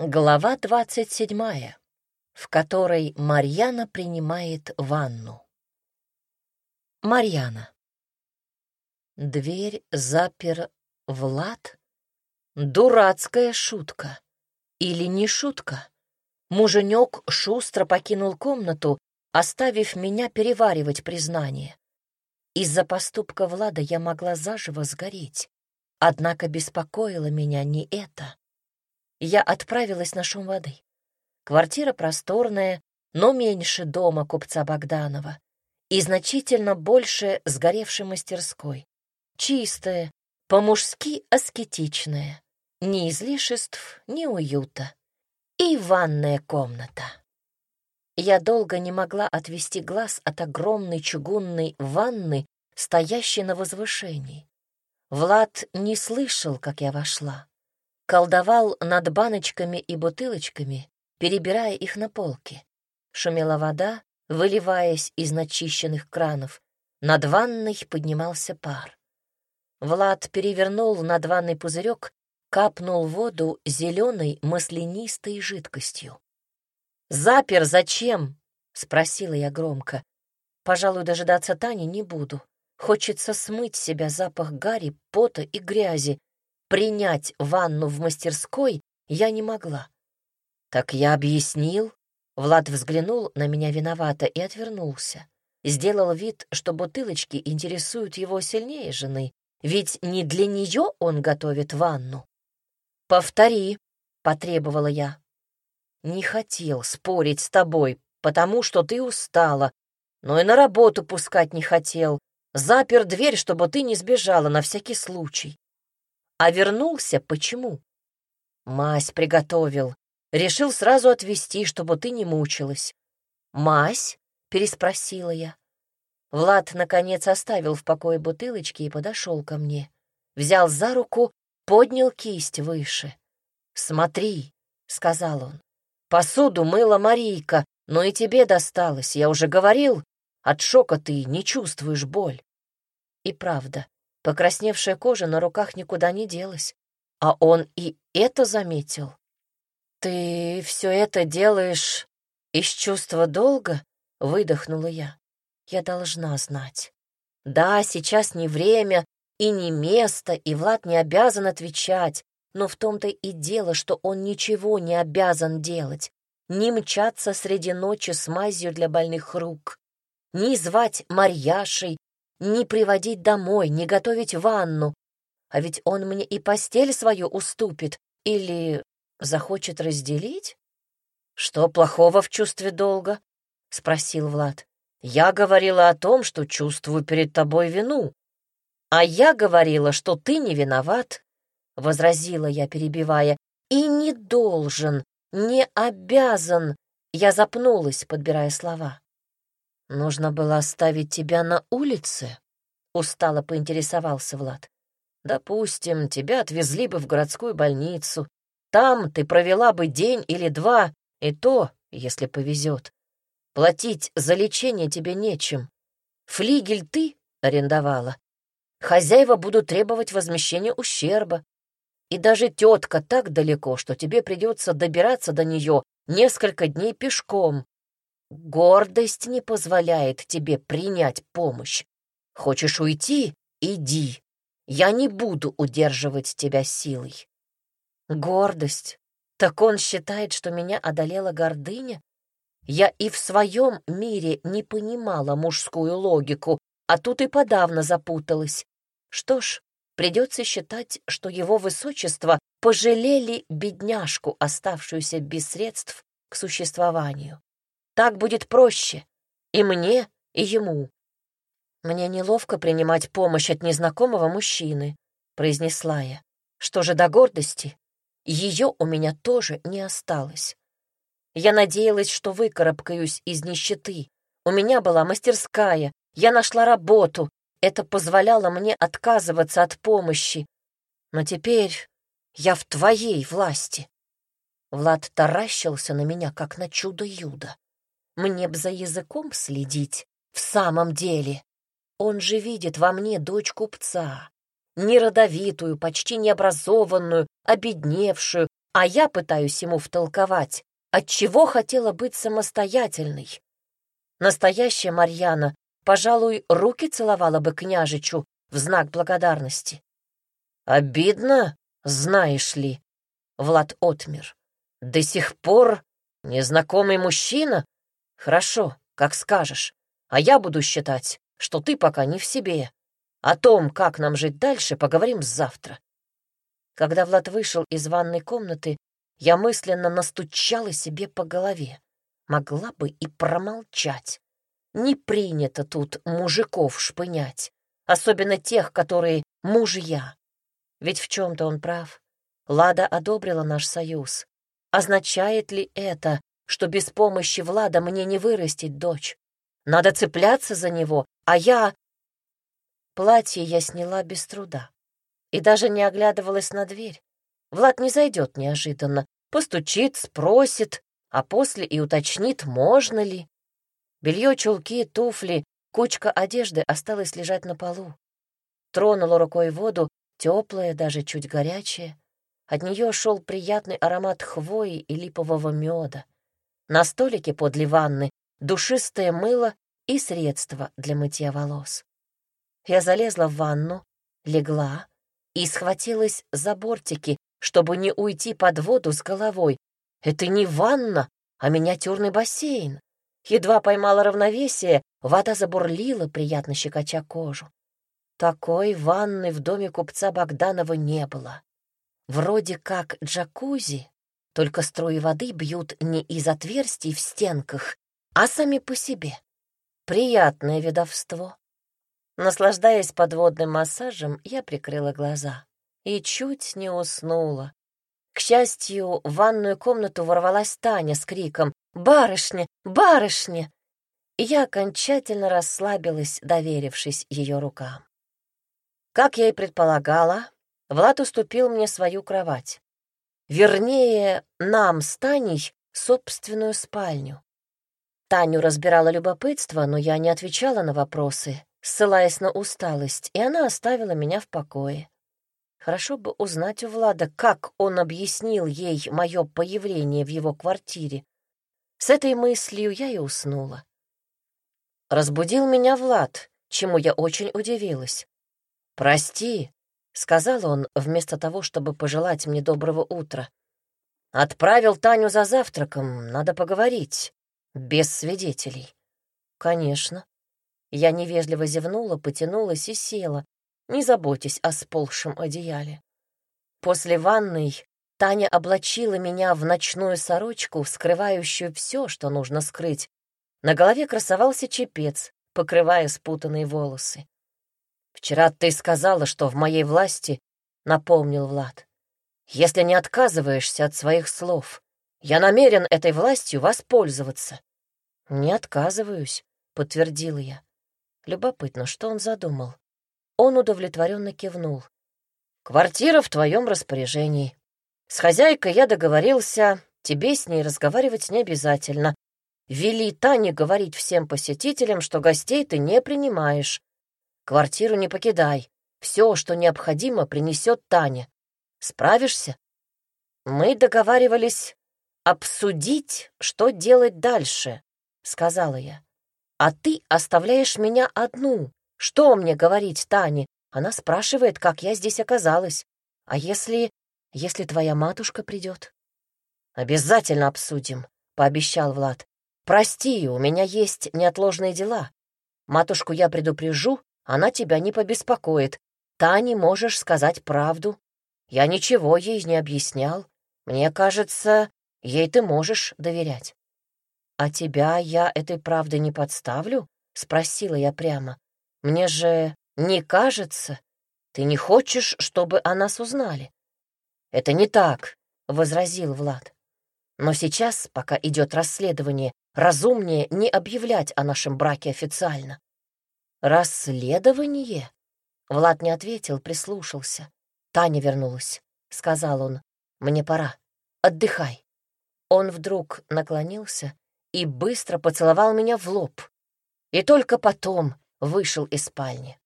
Глава двадцать седьмая, в которой Марьяна принимает ванну. Марьяна. Дверь запер Влад? Дурацкая шутка. Или не шутка? Муженек шустро покинул комнату, оставив меня переваривать признание. Из-за поступка Влада я могла заживо сгореть. Однако беспокоило меня не это. Я отправилась на шум воды. Квартира просторная, но меньше дома купца Богданова и значительно больше сгоревшей мастерской. Чистая, по-мужски аскетичная, ни излишеств, ни уюта. И ванная комната. Я долго не могла отвести глаз от огромной чугунной ванны, стоящей на возвышении. Влад не слышал, как я вошла. Колдовал над баночками и бутылочками, перебирая их на полке. Шумела вода, выливаясь из начищенных кранов. Над ванной поднимался пар. Влад перевернул над ванной пузырек, капнул воду зеленой маслянистой жидкостью. «Запер зачем?» — спросила я громко. «Пожалуй, дожидаться Тани не буду. Хочется смыть себя запах гари, пота и грязи. Принять ванну в мастерской я не могла. Так я объяснил. Влад взглянул на меня виновато и отвернулся. Сделал вид, что бутылочки интересуют его сильнее жены, ведь не для нее он готовит ванну. «Повтори», — потребовала я. Не хотел спорить с тобой, потому что ты устала, но и на работу пускать не хотел. Запер дверь, чтобы ты не сбежала на всякий случай. А вернулся почему? Мась приготовил. Решил сразу отвезти, чтобы ты не мучилась. «Мась?» — переспросила я. Влад, наконец, оставил в покое бутылочки и подошел ко мне. Взял за руку, поднял кисть выше. «Смотри», — сказал он, Посуду мыла Марийка, но и тебе досталось, я уже говорил. От шока ты не чувствуешь боль. И правда, покрасневшая кожа на руках никуда не делась. А он и это заметил. «Ты все это делаешь из чувства долга?» — выдохнула я. «Я должна знать. Да, сейчас не время и не место, и Влад не обязан отвечать, но в том-то и дело, что он ничего не обязан делать. Не мчаться среди ночи с мазью для больных рук, не звать Марьяшей, не приводить домой, не готовить ванну. А ведь он мне и постель свою уступит или захочет разделить? Что плохого в чувстве долга? — спросил Влад. Я говорила о том, что чувствую перед тобой вину. А я говорила, что ты не виноват, — возразила я, перебивая, — «и не должен, не обязан». Я запнулась, подбирая слова. «Нужно было оставить тебя на улице?» — устало поинтересовался Влад. «Допустим, тебя отвезли бы в городскую больницу. Там ты провела бы день или два, и то, если повезет. Платить за лечение тебе нечем. Флигель ты арендовала. Хозяева будут требовать возмещения ущерба. И даже тетка так далеко, что тебе придется добираться до нее несколько дней пешком. Гордость не позволяет тебе принять помощь. Хочешь уйти — иди. Я не буду удерживать тебя силой. Гордость. Так он считает, что меня одолела гордыня? Я и в своем мире не понимала мужскую логику, а тут и подавно запуталась. Что ж, Придется считать, что его высочество пожалели бедняжку, оставшуюся без средств к существованию. Так будет проще и мне, и ему. «Мне неловко принимать помощь от незнакомого мужчины», — произнесла я. «Что же до гордости? Ее у меня тоже не осталось. Я надеялась, что выкарабкаюсь из нищеты. У меня была мастерская, я нашла работу, это позволяло мне отказываться от помощи. Но теперь я в твоей власти. Влад таращился на меня, как на чудо-юдо. Мне б за языком следить. В самом деле, он же видит во мне дочь купца, неродовитую, почти необразованную, обедневшую, а я пытаюсь ему втолковать, отчего хотела быть самостоятельной. Настоящая Марьяна, пожалуй, руки целовала бы княжичу в знак благодарности. «Обидно, знаешь ли», — Влад отмер. «До сих пор незнакомый мужчина? Хорошо, как скажешь. А я буду считать, что ты пока не в себе. О том, как нам жить дальше, поговорим завтра». Когда Влад вышел из ванной комнаты, я мысленно настучала себе по голове. Могла бы и промолчать. Не принято тут мужиков шпынять, особенно тех, которые мужья. Ведь в чем-то он прав. Лада одобрила наш союз. Означает ли это, что без помощи Влада мне не вырастить дочь? Надо цепляться за него, а я... Платье я сняла без труда и даже не оглядывалась на дверь. Влад не зайдет неожиданно, постучит, спросит, а после и уточнит, можно ли. Белье, чулки, туфли, кучка одежды осталась лежать на полу. Тронула рукой воду, теплая, даже чуть горячая. От нее шел приятный аромат хвои и липового меда. На столике подле ванны душистое мыло и средство для мытья волос. Я залезла в ванну, легла и схватилась за бортики, чтобы не уйти под воду с головой. Это не ванна, а миниатюрный бассейн. Едва поймала равновесие, вода забурлила, приятно щекоча кожу. Такой ванны в доме купца Богданова не было. Вроде как джакузи, только струи воды бьют не из отверстий в стенках, а сами по себе. Приятное видовство. Наслаждаясь подводным массажем, я прикрыла глаза и чуть не уснула. К счастью, в ванную комнату ворвалась Таня с криком «Барышня! Барышня!» я окончательно расслабилась, доверившись ее рукам. Как я и предполагала, Влад уступил мне свою кровать. Вернее, нам с Таней собственную спальню. Таню разбирала любопытство, но я не отвечала на вопросы, ссылаясь на усталость, и она оставила меня в покое. Хорошо бы узнать у Влада, как он объяснил ей мое появление в его квартире. С этой мыслью я и уснула. Разбудил меня Влад, чему я очень удивилась. «Прости», — сказал он, вместо того, чтобы пожелать мне доброго утра. «Отправил Таню за завтраком, надо поговорить, без свидетелей». «Конечно». Я невежливо зевнула, потянулась и села, не заботьтесь о сползшем одеяле. После ванной Таня облачила меня в ночную сорочку, скрывающую все, что нужно скрыть. На голове красовался чепец, покрывая спутанные волосы. «Вчера ты сказала, что в моей власти», — напомнил Влад. «Если не отказываешься от своих слов, я намерен этой властью воспользоваться». «Не отказываюсь», — подтвердила я. Любопытно, что он задумал. Он удовлетворенно кивнул. «Квартира в твоем распоряжении. С хозяйкой я договорился, тебе с ней разговаривать не обязательно. Вели Тане говорить всем посетителям, что гостей ты не принимаешь. Квартиру не покидай. Все, что необходимо, принесет Таня. Справишься? Мы договаривались обсудить, что делать дальше, сказала я. А ты оставляешь меня одну, что мне говорить Тане? Она спрашивает, как я здесь оказалась. А если... если твоя матушка придет? Обязательно обсудим, — пообещал Влад. Прости, у меня есть неотложные дела. Матушку я предупрежу, она тебя не побеспокоит. Тане можешь сказать правду. Я ничего ей не объяснял. Мне кажется, ей ты можешь доверять. А тебя я этой правдой не подставлю? — спросила я прямо. Мне же не кажется, ты не хочешь, чтобы о нас узнали. Это не так, — возразил Влад. Но сейчас, пока идет расследование, разумнее не объявлять о нашем браке официально. Расследование? Влад не ответил, прислушался. Таня вернулась, — сказал он. Мне пора. Отдыхай. Он вдруг наклонился и быстро поцеловал меня в лоб. И только потом вышел из спальни.